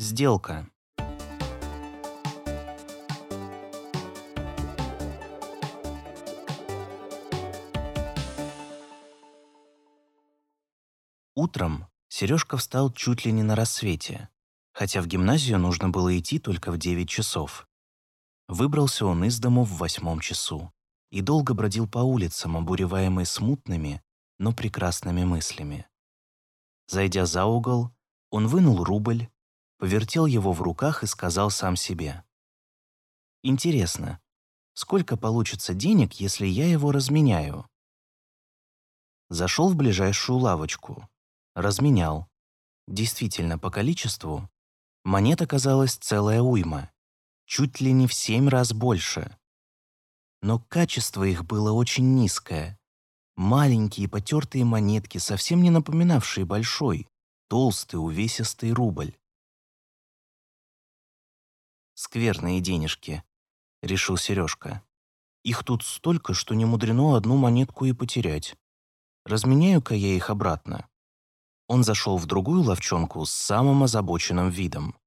Сделка. Утром Сережка встал чуть ли не на рассвете, хотя в гимназию нужно было идти только в 9 часов. Выбрался он из дому в восьмом часу и долго бродил по улицам, обуреваемый смутными, но прекрасными мыслями. Зайдя за угол, он вынул рубль, повертел его в руках и сказал сам себе. «Интересно, сколько получится денег, если я его разменяю?» Зашел в ближайшую лавочку, разменял. Действительно, по количеству монет оказалась целая уйма, чуть ли не в семь раз больше. Но качество их было очень низкое. Маленькие потертые монетки, совсем не напоминавшие большой, толстый увесистый рубль. «Скверные денежки», — решил Сережка. «Их тут столько, что не мудрено одну монетку и потерять. Разменяю-ка я их обратно». Он зашел в другую ловчонку с самым озабоченным видом.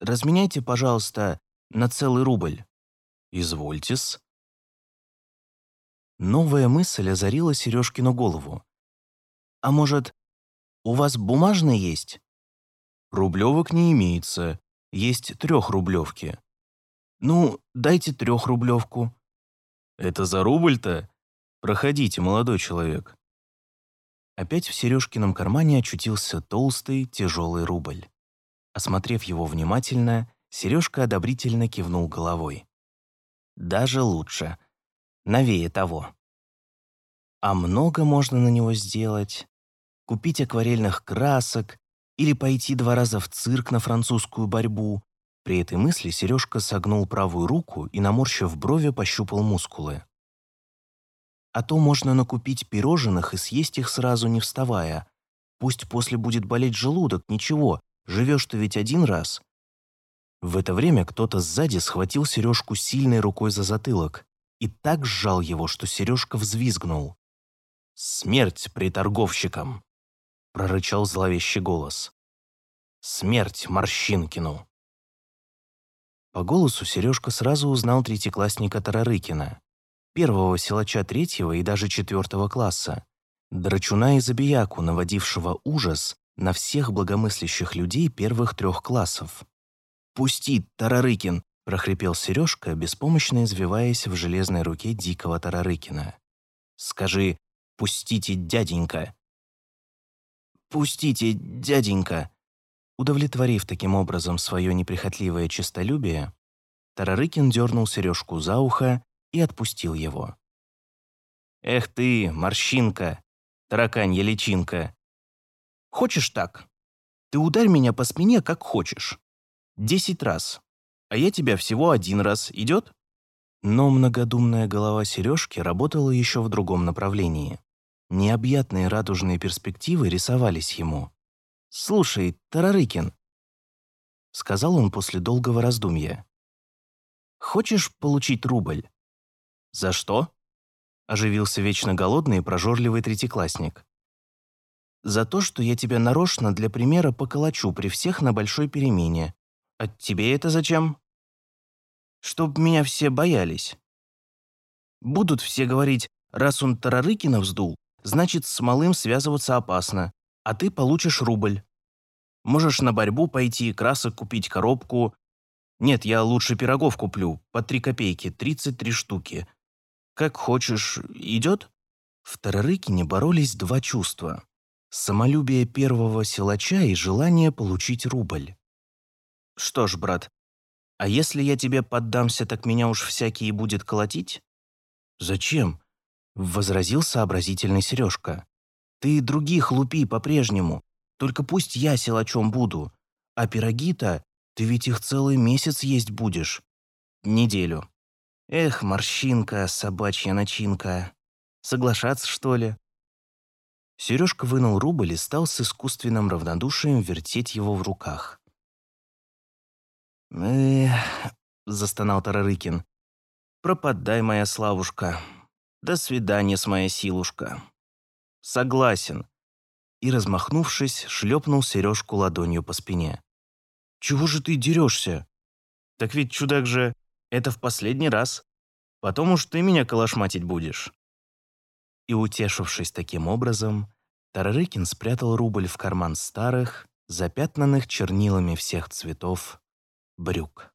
«Разменяйте, пожалуйста, на целый рубль». «Извольтесь». Новая мысль озарила Сережкину голову. «А может, у вас бумажные есть?» «Рублевок не имеется. Есть трехрублевки». «Ну, дайте трехрублевку». «Это за рубль-то? Проходите, молодой человек». Опять в Сережкином кармане очутился толстый, тяжелый рубль. Осмотрев его внимательно, Сережка одобрительно кивнул головой. «Даже лучше. Новее того». А много можно на него сделать. Купить акварельных красок или пойти два раза в цирк на французскую борьбу. При этой мысли Сережка согнул правую руку и, наморщив брови, пощупал мускулы. А то можно накупить пирожных и съесть их сразу, не вставая. Пусть после будет болеть желудок, ничего, живешь ты ведь один раз. В это время кто-то сзади схватил Сережку сильной рукой за затылок и так сжал его, что Сережка взвизгнул. «Смерть приторговщикам!» — прорычал зловещий голос. «Смерть Морщинкину!» По голосу Сережка сразу узнал третьеклассника Тарарыкина первого силача третьего и даже четвертого класса, драчуна и забияку, наводившего ужас на всех благомыслящих людей первых трех классов. «Пусти, Тарарыкин!» – прохрипел Сережка, беспомощно извиваясь в железной руке дикого Тарарыкина. «Скажи, пустите, дяденька!» «Пустите, дяденька!» Удовлетворив таким образом свое неприхотливое честолюбие, Тарарыкин дернул Сережку за ухо и отпустил его. «Эх ты, морщинка, тараканья личинка! Хочешь так? Ты ударь меня по спине, как хочешь. Десять раз, а я тебя всего один раз. Идет?» Но многодумная голова Сережки работала еще в другом направлении. Необъятные радужные перспективы рисовались ему. «Слушай, Тарарыкин», — сказал он после долгого раздумья, — «хочешь получить рубль?» «За что?» – оживился вечно голодный и прожорливый третьеклассник. «За то, что я тебя нарочно для примера поколочу при всех на большой перемене. А тебе это зачем?» «Чтоб меня все боялись. Будут все говорить, раз он Тарарыкина вздул, значит, с малым связываться опасно, а ты получишь рубль. Можешь на борьбу пойти, красок купить, коробку. Нет, я лучше пирогов куплю, по три копейки, 33 штуки. Как хочешь, идет?» В Тарарыкине боролись два чувства. Самолюбие первого силача и желание получить рубль. «Что ж, брат, а если я тебе поддамся, так меня уж всякий будет колотить?» «Зачем?» — возразил сообразительный Сережка. «Ты других лупи по-прежнему, только пусть я силачом буду. А пироги-то, ты ведь их целый месяц есть будешь. Неделю. Эх, морщинка, собачья начинка. Соглашаться, что ли? Сережка вынул рубль и стал с искусственным равнодушием вертеть его в руках. «Эх», — застонал Тарарыкин, — «пропадай, моя славушка. До свидания с моя силушка». «Согласен. и, размахнувшись, шлепнул сережку ладонью по спине. «Чего же ты дерешься?» «Так ведь, чудак же, это в последний раз. Потом уж ты меня калашматить будешь». И, утешившись таким образом, Тарарыкин спрятал рубль в карман старых, запятнанных чернилами всех цветов, брюк.